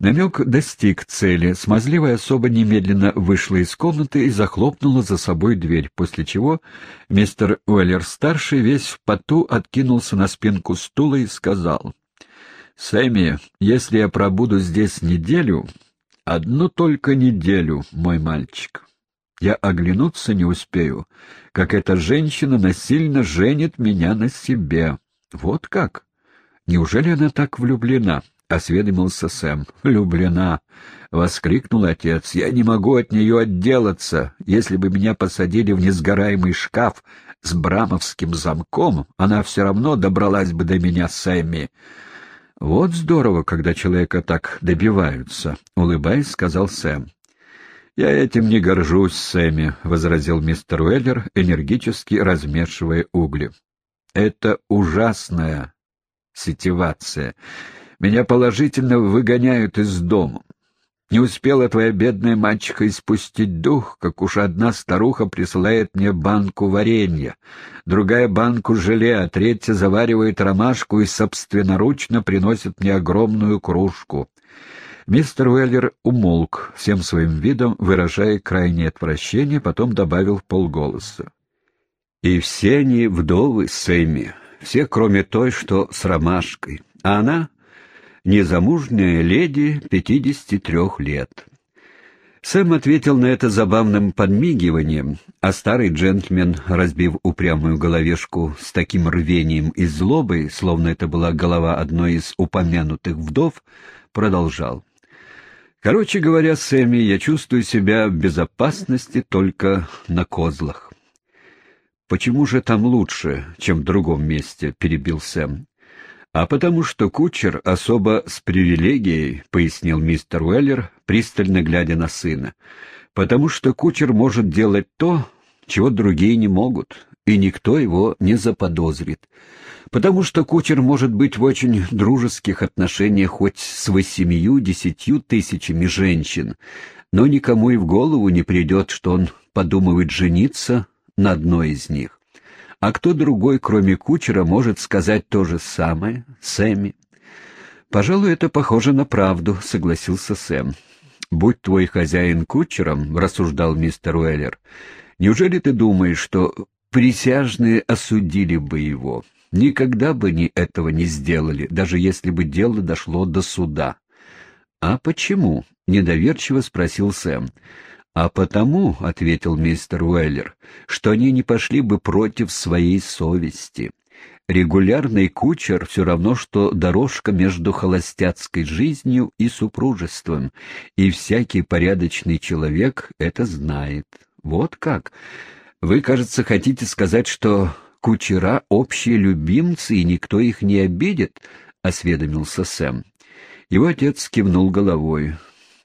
Намек достиг цели. Смазливая особа немедленно вышла из комнаты и захлопнула за собой дверь, после чего мистер Уэллер-старший весь в поту откинулся на спинку стула и сказал, «Сэмми, если я пробуду здесь неделю, одну только неделю, мой мальчик, я оглянуться не успею, как эта женщина насильно женит меня на себе. Вот как? Неужели она так влюблена?» — осведомился Сэм. «Влюблена!» — воскликнул отец. «Я не могу от нее отделаться. Если бы меня посадили в несгораемый шкаф с брамовским замком, она все равно добралась бы до меня, Сэмми». «Вот здорово, когда человека так добиваются», — улыбаясь, сказал Сэм. «Я этим не горжусь, Сэмми», — возразил мистер Уэллер, энергически размешивая угли. «Это ужасная сетивация». Меня положительно выгоняют из дома. Не успела твоя бедная мальчика испустить дух, как уж одна старуха присылает мне банку варенья, другая банку желе, а третья заваривает ромашку и собственноручно приносит мне огромную кружку. Мистер Уэллер умолк, всем своим видом выражая крайнее отвращение, потом добавил в полголоса. «И все они вдовы Сэмми, все, кроме той, что с ромашкой. А она незамужняя леди 53 лет. Сэм ответил на это забавным подмигиванием, а старый джентльмен, разбив упрямую головешку с таким рвением и злобой, словно это была голова одной из упомянутых вдов, продолжал. «Короче говоря, Сэмми, я чувствую себя в безопасности только на козлах». «Почему же там лучше, чем в другом месте?» — перебил Сэм. «А потому что кучер особо с привилегией», — пояснил мистер Уэллер, пристально глядя на сына. «Потому что кучер может делать то, чего другие не могут, и никто его не заподозрит. Потому что кучер может быть в очень дружеских отношениях хоть с восемью-десятью тысячами женщин, но никому и в голову не придет, что он подумывает жениться на одной из них. А кто другой, кроме кучера, может сказать то же самое, Сэмми? «Пожалуй, это похоже на правду», — согласился Сэм. «Будь твой хозяин кучером», — рассуждал мистер Уэллер, — «неужели ты думаешь, что присяжные осудили бы его? Никогда бы они этого не сделали, даже если бы дело дошло до суда». «А почему?» — недоверчиво спросил Сэм. «А потому, — ответил мистер Уэллер, — что они не пошли бы против своей совести. Регулярный кучер все равно, что дорожка между холостяцкой жизнью и супружеством, и всякий порядочный человек это знает. Вот как. Вы, кажется, хотите сказать, что кучера — общие любимцы, и никто их не обидит?» — осведомился Сэм. Его отец кивнул головой.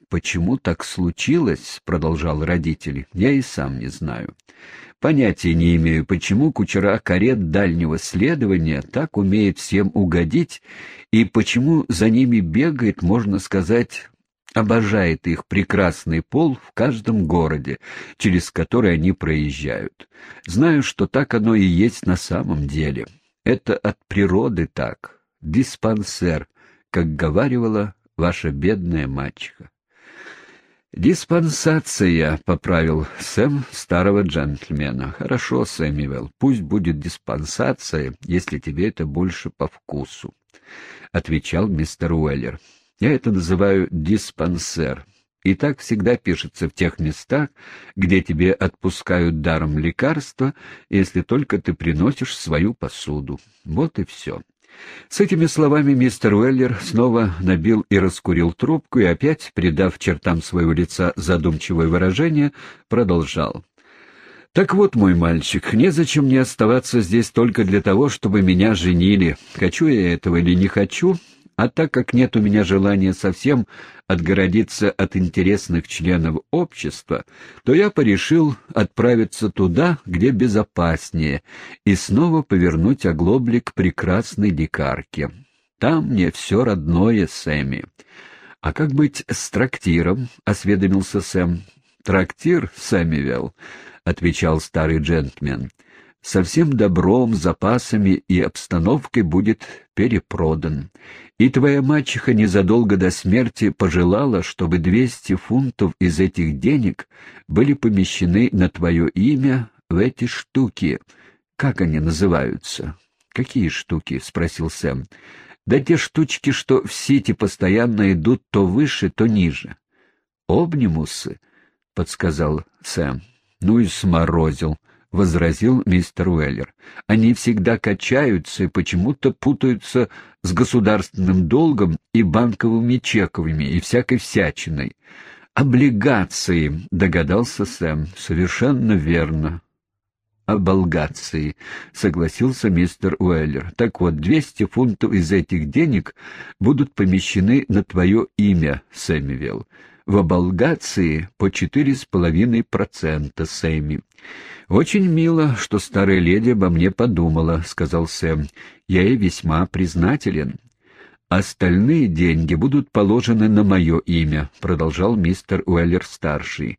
Почему так случилось, — продолжал родитель, — я и сам не знаю. Понятия не имею, почему кучера карет дальнего следования так умеет всем угодить, и почему за ними бегает, можно сказать, обожает их прекрасный пол в каждом городе, через который они проезжают. Знаю, что так оно и есть на самом деле. Это от природы так. Диспансер, как говаривала ваша бедная мачеха. «Диспансация», — поправил Сэм старого джентльмена. «Хорошо, Сэмюэл, пусть будет диспансация, если тебе это больше по вкусу», — отвечал мистер Уэллер. «Я это называю диспансер. И так всегда пишется в тех местах, где тебе отпускают даром лекарства, если только ты приносишь свою посуду. Вот и все». С этими словами мистер Уэллер снова набил и раскурил трубку и опять, придав чертам своего лица задумчивое выражение, продолжал. «Так вот, мой мальчик, незачем мне оставаться здесь только для того, чтобы меня женили. Хочу я этого или не хочу, а так как нет у меня желания совсем отгородиться от интересных членов общества, то я порешил отправиться туда, где безопаснее, и снова повернуть оглобли к прекрасной дикарке. Там мне все родное, Сэмми. — А как быть с трактиром? — осведомился Сэм. — Трактир, Сэмюэл, — отвечал старый джентльмен. — со всем добром, запасами и обстановкой будет перепродан. И твоя мачеха незадолго до смерти пожелала, чтобы двести фунтов из этих денег были помещены на твое имя в эти штуки. Как они называются? — Какие штуки? — спросил Сэм. — Да те штучки, что в сети постоянно идут то выше, то ниже. — Обнимусы, — подсказал Сэм. — Ну и сморозил, — возразил мистер Уэллер. — Они всегда качаются и почему-то путаются с государственным долгом и банковыми чековыми и всякой всячиной. — Облигации, — догадался Сэм. — Совершенно верно оболгации, — согласился мистер Уэллер. — Так вот, двести фунтов из этих денег будут помещены на твое имя, Сэмюэл. В оболгации по четыре с половиной процента, Сэмми. — Очень мило, что старая леди обо мне подумала, — сказал Сэм. — Я ей весьма признателен. — Остальные деньги будут положены на мое имя, — продолжал мистер Уэллер-старший.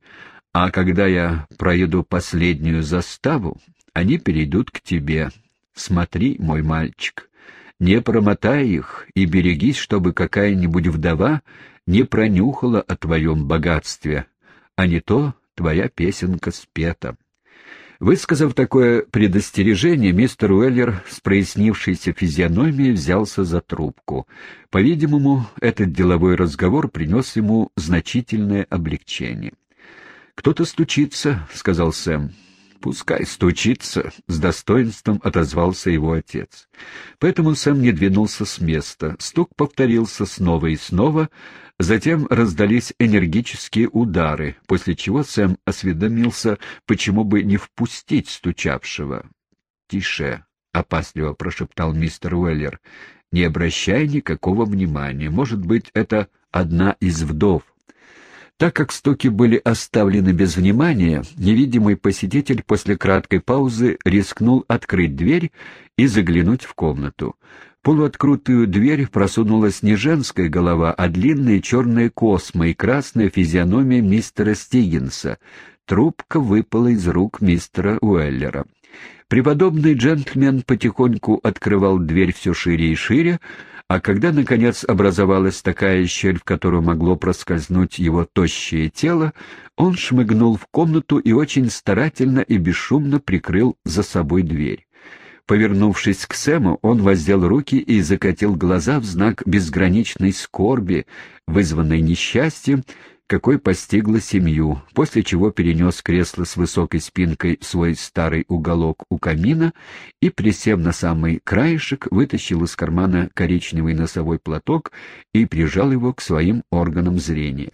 А когда я проеду последнюю заставу, они перейдут к тебе. Смотри, мой мальчик, не промотай их и берегись, чтобы какая-нибудь вдова не пронюхала о твоем богатстве, а не то твоя песенка спета. Высказав такое предостережение, мистер Уэллер с прояснившейся физиономией взялся за трубку. По-видимому, этот деловой разговор принес ему значительное облегчение. «Кто-то стучится», — сказал Сэм. «Пускай стучится», — с достоинством отозвался его отец. Поэтому Сэм не двинулся с места. Стук повторился снова и снова, затем раздались энергические удары, после чего Сэм осведомился, почему бы не впустить стучавшего. «Тише», — опасливо прошептал мистер Уэллер, — «не обращай никакого внимания. Может быть, это одна из вдов». Так как стуки были оставлены без внимания, невидимый посетитель после краткой паузы рискнул открыть дверь и заглянуть в комнату. полуоткрутую дверь просунулась не женская голова, а длинные черные космы и красная физиономия мистера Стигинса. Трубка выпала из рук мистера Уэллера. Преподобный джентльмен потихоньку открывал дверь все шире и шире, а когда, наконец, образовалась такая щель, в которую могло проскользнуть его тощее тело, он шмыгнул в комнату и очень старательно и бесшумно прикрыл за собой дверь. Повернувшись к Сэму, он воздел руки и закатил глаза в знак безграничной скорби, вызванной несчастьем, какой постигла семью, после чего перенес кресло с высокой спинкой в свой старый уголок у камина и, присев на самый краешек, вытащил из кармана коричневый носовой платок и прижал его к своим органам зрения.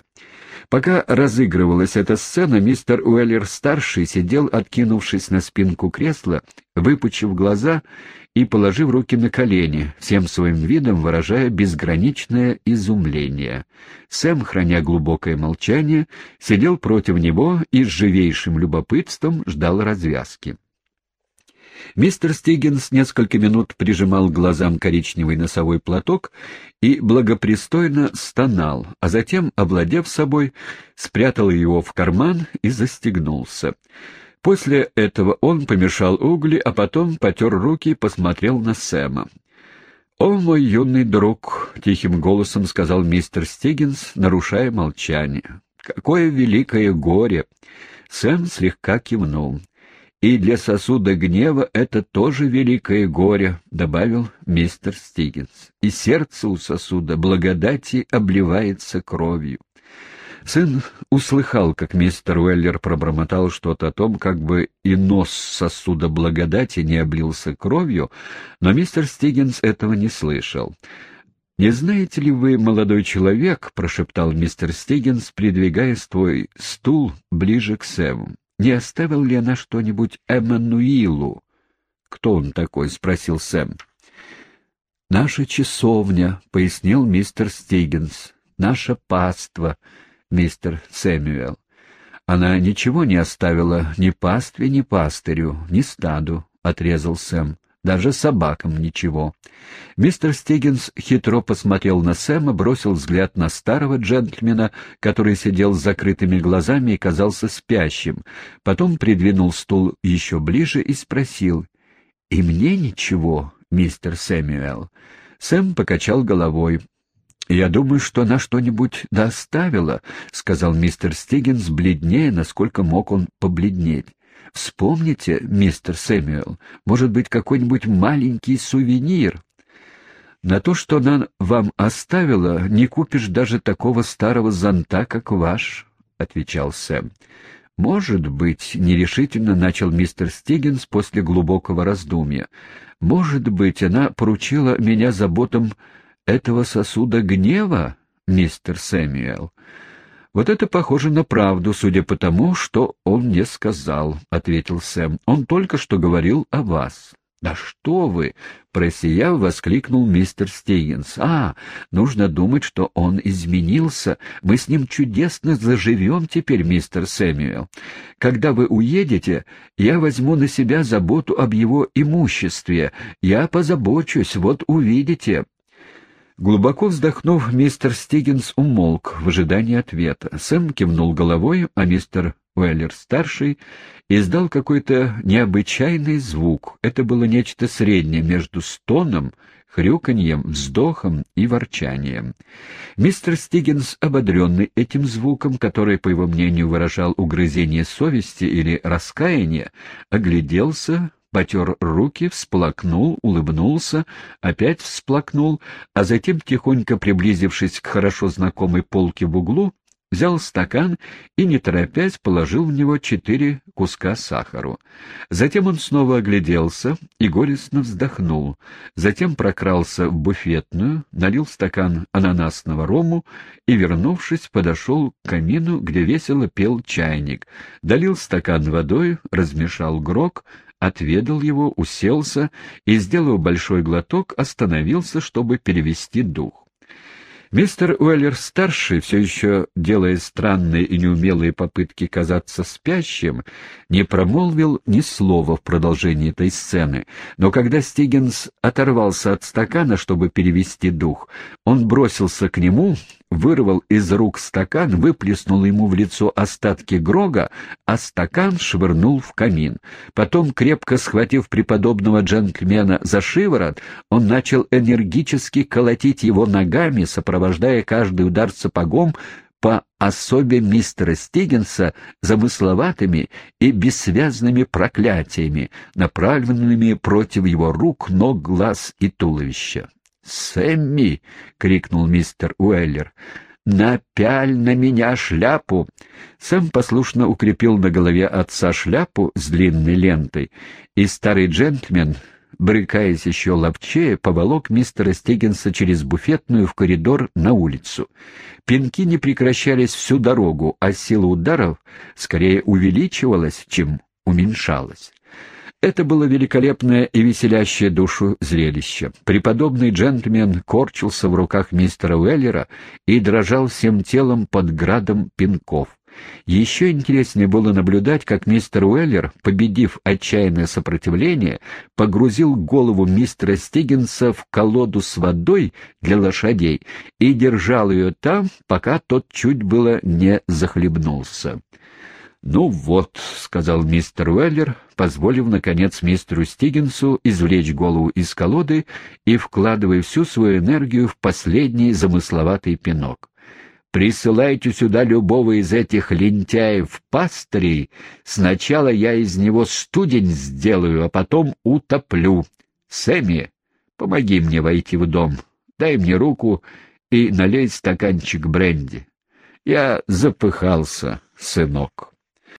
Пока разыгрывалась эта сцена, мистер Уэллер-старший сидел, откинувшись на спинку кресла, выпучив глаза и положив руки на колени, всем своим видом выражая безграничное изумление. Сэм, храня глубокое молчание, сидел против него и с живейшим любопытством ждал развязки. Мистер Стигинс несколько минут прижимал глазам коричневый носовой платок и благопристойно стонал, а затем, овладев собой, спрятал его в карман и застегнулся. После этого он помешал угли, а потом потер руки и посмотрел на Сэма. «О, мой юный друг!» — тихим голосом сказал мистер Стигинс, нарушая молчание. «Какое великое горе!» Сэм слегка кивнул. «И для сосуда гнева это тоже великое горе», — добавил мистер Стигинс. «И сердце у сосуда благодати обливается кровью». Сын услыхал, как мистер Уэллер пробормотал что-то о том, как бы и нос сосуда благодати не облился кровью, но мистер Стигинс этого не слышал. «Не знаете ли вы, молодой человек, — прошептал мистер Стигинс, придвигая свой стул ближе к Сэму, — не оставил ли она что-нибудь Эммануилу?» «Кто он такой?» — спросил Сэм. «Наша часовня», — пояснил мистер Стигинс, — «наша паства» мистер Сэмюэл. Она ничего не оставила ни пастве, ни пастырю, ни стаду, — отрезал Сэм. Даже собакам ничего. Мистер Стиггинс хитро посмотрел на Сэма, бросил взгляд на старого джентльмена, который сидел с закрытыми глазами и казался спящим. Потом придвинул стул еще ближе и спросил, «И мне ничего, мистер Сэмюэл». Сэм покачал головой. «Я думаю, что она что-нибудь доставила», — сказал мистер Стиггинс, бледнее, насколько мог он побледнеть. «Вспомните, мистер Сэмюэл, может быть, какой-нибудь маленький сувенир?» «На то, что она вам оставила, не купишь даже такого старого зонта, как ваш», — отвечал Сэм. «Может быть», — нерешительно начал мистер Стиггинс после глубокого раздумья, — «может быть, она поручила меня заботам этого сосуда гнева, мистер Сэмюэл?» «Вот это похоже на правду, судя по тому, что он мне сказал», — ответил Сэм. «Он только что говорил о вас». «Да что вы!» — просияв, воскликнул мистер Стигинс. «А, нужно думать, что он изменился. Мы с ним чудесно заживем теперь, мистер Сэмюэл. Когда вы уедете, я возьму на себя заботу об его имуществе. Я позабочусь, вот увидите». Глубоко вздохнув, мистер Стигинс умолк в ожидании ответа. Сэм кивнул головой, а мистер Уэллер-старший издал какой-то необычайный звук. Это было нечто среднее между стоном, хрюканьем, вздохом и ворчанием. Мистер Стигинс, ободренный этим звуком, который, по его мнению, выражал угрызение совести или раскаяние, огляделся, потер руки, всплакнул, улыбнулся, опять всплакнул, а затем, тихонько приблизившись к хорошо знакомой полке в углу, взял стакан и, не торопясь, положил в него четыре куска сахару. Затем он снова огляделся и горестно вздохнул. Затем прокрался в буфетную, налил стакан ананасного рому и, вернувшись, подошел к камину, где весело пел чайник. Долил стакан водой, размешал грок, отведал его, уселся и, сделав большой глоток, остановился, чтобы перевести дух. Мистер Уэллер-старший, все еще делая странные и неумелые попытки казаться спящим, не промолвил ни слова в продолжении этой сцены, но когда Стигенс оторвался от стакана, чтобы перевести дух, он бросился к нему, вырвал из рук стакан, выплеснул ему в лицо остатки грога, а стакан швырнул в камин. Потом, крепко схватив преподобного джентльмена за шиворот, он начал энергически колотить его ногами, сопровождая каждый удар сапогом по особе мистера Стигенса замысловатыми и бессвязными проклятиями, направленными против его рук, ног, глаз и туловища. «Сэмми!» — крикнул мистер Уэллер. «Напяль на меня шляпу!» Сэм послушно укрепил на голове отца шляпу с длинной лентой, и старый джентльмен, брыкаясь еще ловчее, поволок мистера Стигенса через буфетную в коридор на улицу. Пинки не прекращались всю дорогу, а сила ударов скорее увеличивалась, чем уменьшалась. Это было великолепное и веселящее душу зрелище. Преподобный джентльмен корчился в руках мистера Уэллера и дрожал всем телом под градом пинков. Еще интереснее было наблюдать, как мистер Уэллер, победив отчаянное сопротивление, погрузил голову мистера Стиггинса в колоду с водой для лошадей и держал ее там, пока тот чуть было не захлебнулся. «Ну вот», — сказал мистер Уэллер, позволив, наконец, мистеру Стигинсу извлечь голову из колоды и вкладывая всю свою энергию в последний замысловатый пинок. «Присылайте сюда любого из этих лентяев-пастырей. Сначала я из него студень сделаю, а потом утоплю. Сэмми, помоги мне войти в дом, дай мне руку и налей стаканчик бренди. Я запыхался, сынок».